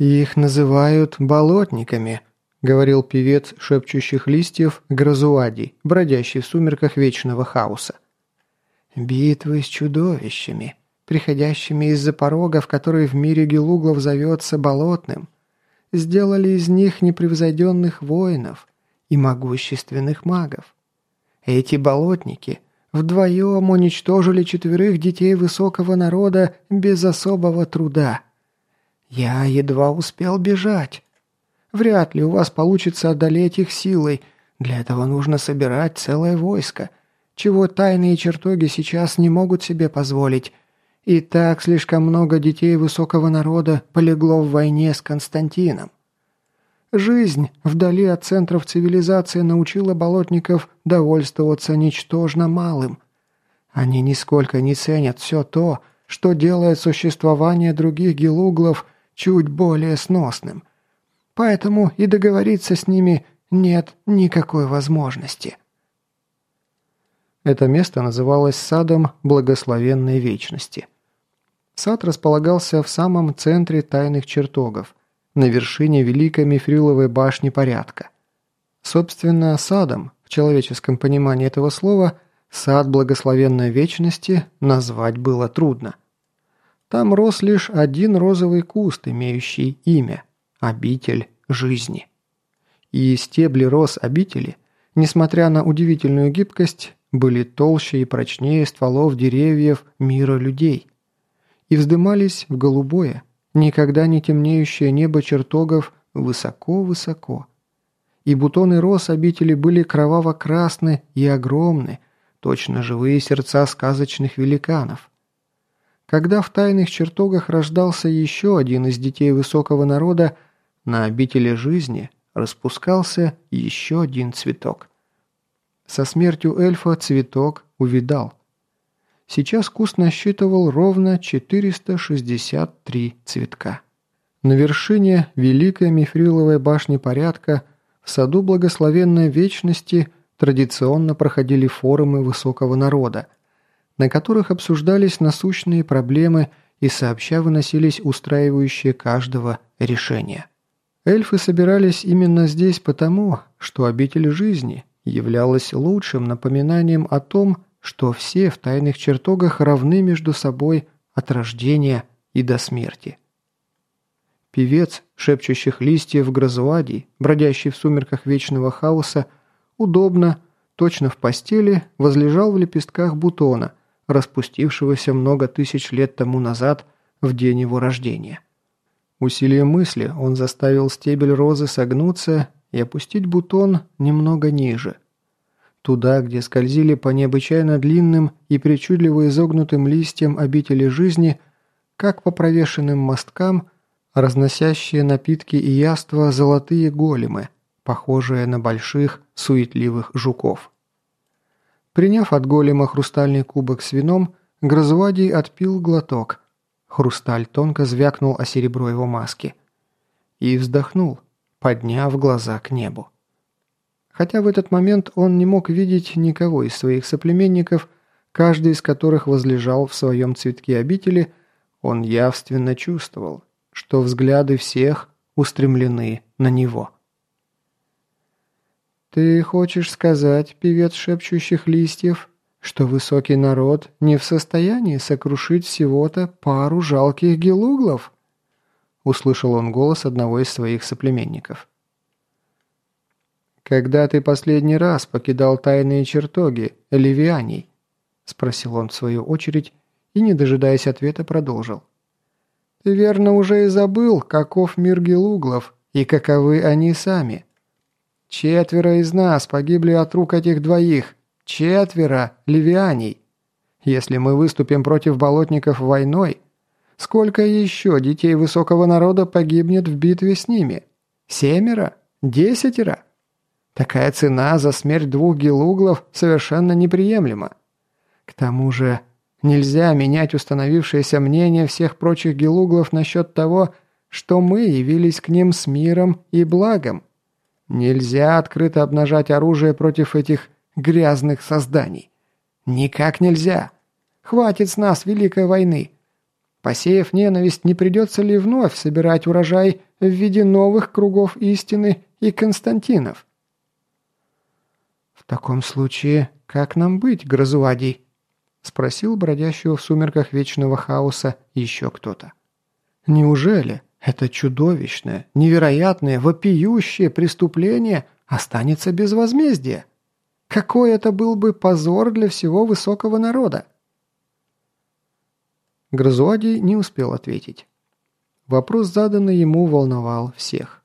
«Их называют болотниками», — говорил певец шепчущих листьев Гразуади, бродящий в сумерках вечного хаоса. «Битвы с чудовищами, приходящими из-за порога, в который в мире Гелуглов зовется болотным, сделали из них непревзойденных воинов и могущественных магов. Эти болотники вдвоем уничтожили четверых детей высокого народа без особого труда. Я едва успел бежать. Вряд ли у вас получится одолеть их силой. Для этого нужно собирать целое войско, чего тайные чертоги сейчас не могут себе позволить. И так слишком много детей высокого народа полегло в войне с Константином. Жизнь вдали от центров цивилизации научила болотников довольствоваться ничтожно малым. Они нисколько не ценят все то, что делает существование других гелуглов чуть более сносным. Поэтому и договориться с ними нет никакой возможности. Это место называлось садом благословенной вечности. Сад располагался в самом центре тайных чертогов – на вершине Великой Мифриловой башни порядка. Собственно, садом, в человеческом понимании этого слова, сад благословенной вечности назвать было трудно. Там рос лишь один розовый куст, имеющий имя – обитель жизни. И стебли роз обители, несмотря на удивительную гибкость, были толще и прочнее стволов деревьев мира людей и вздымались в голубое – Никогда не темнеющее небо чертогов высоко-высоко. И бутоны роз обители были кроваво-красны и огромны, точно живые сердца сказочных великанов. Когда в тайных чертогах рождался еще один из детей высокого народа, на обители жизни распускался еще один цветок. Со смертью эльфа цветок увидал. Сейчас куст насчитывал ровно 463 цветка. На вершине Великой Мифриловой башни порядка в саду благословенной вечности традиционно проходили форумы высокого народа, на которых обсуждались насущные проблемы и сообща выносились устраивающие каждого решения. Эльфы собирались именно здесь потому, что обитель жизни являлась лучшим напоминанием о том, что все в тайных чертогах равны между собой от рождения и до смерти. Певец, шепчущих листьев грозуадий, бродящий в сумерках вечного хаоса, удобно, точно в постели, возлежал в лепестках бутона, распустившегося много тысяч лет тому назад, в день его рождения. Усилием мысли он заставил стебель розы согнуться и опустить бутон немного ниже – Туда, где скользили по необычайно длинным и причудливо изогнутым листьям обители жизни, как по провешенным мосткам, разносящие напитки и яства золотые големы, похожие на больших суетливых жуков. Приняв от голема хрустальный кубок с вином, Грозовадий отпил глоток. Хрусталь тонко звякнул о серебро его маски. И вздохнул, подняв глаза к небу. Хотя в этот момент он не мог видеть никого из своих соплеменников, каждый из которых возлежал в своем цветке обители, он явственно чувствовал, что взгляды всех устремлены на него. «Ты хочешь сказать, певец шепчущих листьев, что высокий народ не в состоянии сокрушить всего-то пару жалких гелуглов?» Услышал он голос одного из своих соплеменников. «Когда ты последний раз покидал тайные чертоги, Ливианий?» – спросил он в свою очередь и, не дожидаясь ответа, продолжил. «Ты верно уже и забыл, каков мир Гелуглов и каковы они сами. Четверо из нас погибли от рук этих двоих, четверо Ливианий. Если мы выступим против болотников войной, сколько еще детей высокого народа погибнет в битве с ними? Семеро? Десятеро?» Такая цена за смерть двух гелуглов совершенно неприемлема. К тому же нельзя менять установившееся мнение всех прочих гелуглов насчет того, что мы явились к ним с миром и благом. Нельзя открыто обнажать оружие против этих грязных созданий. Никак нельзя. Хватит с нас Великой войны. Посеяв ненависть, не придется ли вновь собирать урожай в виде новых кругов истины и Константинов? «В таком случае, как нам быть, Гразуадий?» – спросил бродящего в сумерках вечного хаоса еще кто-то. «Неужели это чудовищное, невероятное, вопиющее преступление останется без возмездия? Какой это был бы позор для всего высокого народа?» Гразуадий не успел ответить. Вопрос, заданный ему, волновал всех.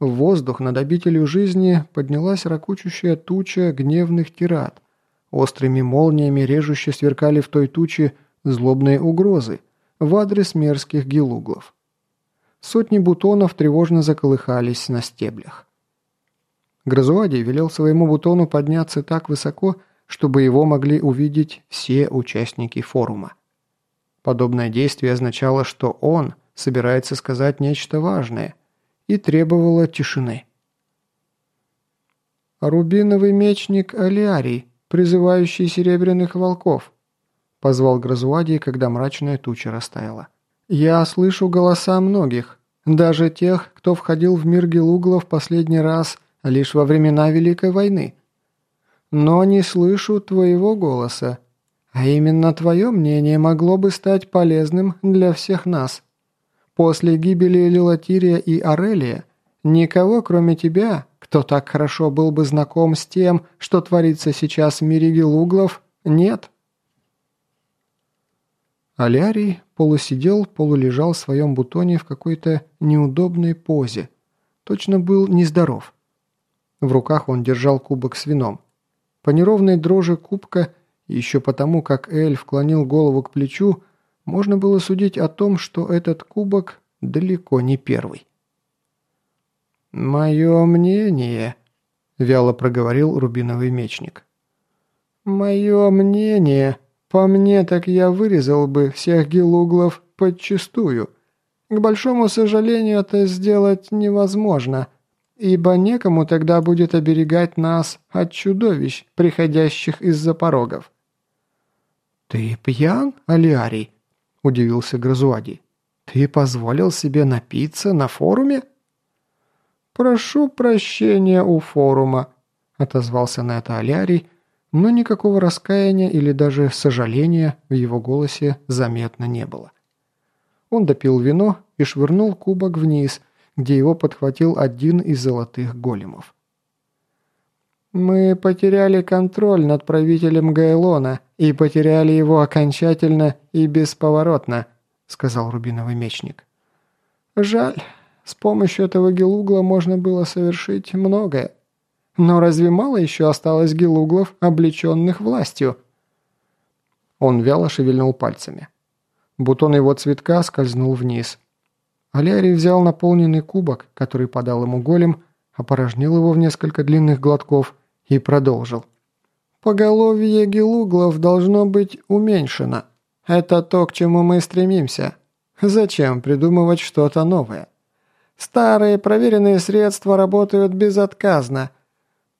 В воздух над обителью жизни поднялась ракучущая туча гневных тират. Острыми молниями режуще сверкали в той туче злобные угрозы в адрес мерзких гелуглов. Сотни бутонов тревожно заколыхались на стеблях. Гразуадий велел своему бутону подняться так высоко, чтобы его могли увидеть все участники форума. Подобное действие означало, что он собирается сказать нечто важное и требовало тишины. «Рубиновый мечник Алиарий, призывающий серебряных волков», позвал Гразуадий, когда мрачная туча растаяла. «Я слышу голоса многих, даже тех, кто входил в мир Гелугла в последний раз лишь во времена Великой войны. Но не слышу твоего голоса, а именно твое мнение могло бы стать полезным для всех нас. После гибели Лилатирия и Арелия никого, кроме тебя, кто так хорошо был бы знаком с тем, что творится сейчас в мире Гелуглов, нет. Алярий полусидел, полулежал в своем бутоне в какой-то неудобной позе. Точно был нездоров. В руках он держал кубок с вином. По неровной дрожи кубка – еще потому, как эльф вклонил голову к плечу, можно было судить о том, что этот кубок далеко не первый. «Мое мнение», — вяло проговорил рубиновый мечник. «Мое мнение. По мне, так я вырезал бы всех гелуглов подчистую. К большому сожалению, это сделать невозможно, ибо некому тогда будет оберегать нас от чудовищ, приходящих из-за порогов. «Ты пьян, Алиарий?» – удивился Гразуади. «Ты позволил себе напиться на форуме?» «Прошу прощения у форума», – отозвался на это Алиарий, но никакого раскаяния или даже сожаления в его голосе заметно не было. Он допил вино и швырнул кубок вниз, где его подхватил один из золотых големов. «Мы потеряли контроль над правителем Гайлона и потеряли его окончательно и бесповоротно», — сказал Рубиновый мечник. «Жаль, с помощью этого гелугла можно было совершить многое. Но разве мало еще осталось гелуглов, облеченных властью?» Он вяло шевельнул пальцами. Бутон его цветка скользнул вниз. Алярий взял наполненный кубок, который подал ему голем, опорожнил его в несколько длинных глотков и продолжил. «Поголовье гелуглов должно быть уменьшено. Это то, к чему мы стремимся. Зачем придумывать что-то новое? Старые проверенные средства работают безотказно.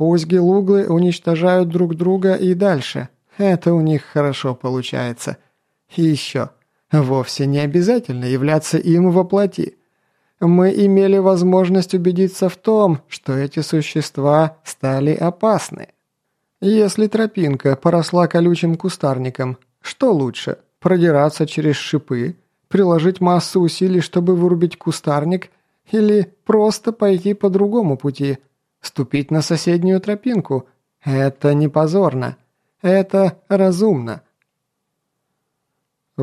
Пусть гелуглы уничтожают друг друга и дальше. Это у них хорошо получается. И еще, вовсе не обязательно являться им во плоти мы имели возможность убедиться в том, что эти существа стали опасны. Если тропинка поросла колючим кустарником, что лучше, продираться через шипы, приложить массу усилий, чтобы вырубить кустарник, или просто пойти по другому пути, ступить на соседнюю тропинку? Это не позорно, это разумно.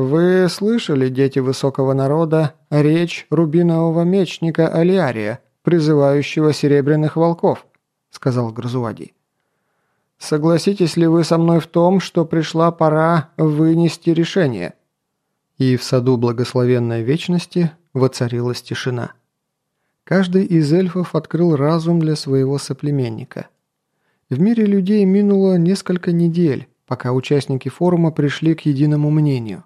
«Вы слышали, дети высокого народа, речь рубинового мечника Алиария, призывающего серебряных волков?» – сказал Гразуадий. «Согласитесь ли вы со мной в том, что пришла пора вынести решение?» И в саду благословенной вечности воцарилась тишина. Каждый из эльфов открыл разум для своего соплеменника. В мире людей минуло несколько недель, пока участники форума пришли к единому мнению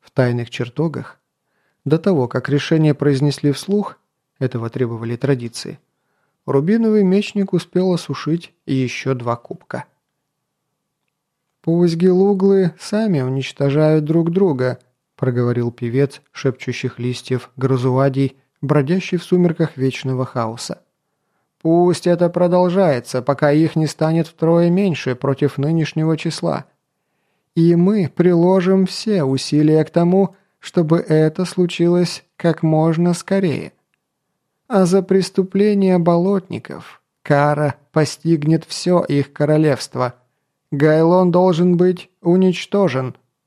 в тайных чертогах, до того, как решение произнесли вслух, этого требовали традиции, рубиновый мечник успел осушить еще два кубка. «Пусть гелуглы сами уничтожают друг друга», проговорил певец шепчущих листьев грозуадий, бродящий в сумерках вечного хаоса. «Пусть это продолжается, пока их не станет втрое меньше против нынешнего числа. И мы приложим все усилия к тому, чтобы это случилось как можно скорее. А за преступления болотников кара постигнет все их королевство. Гайлон должен быть уничтожен –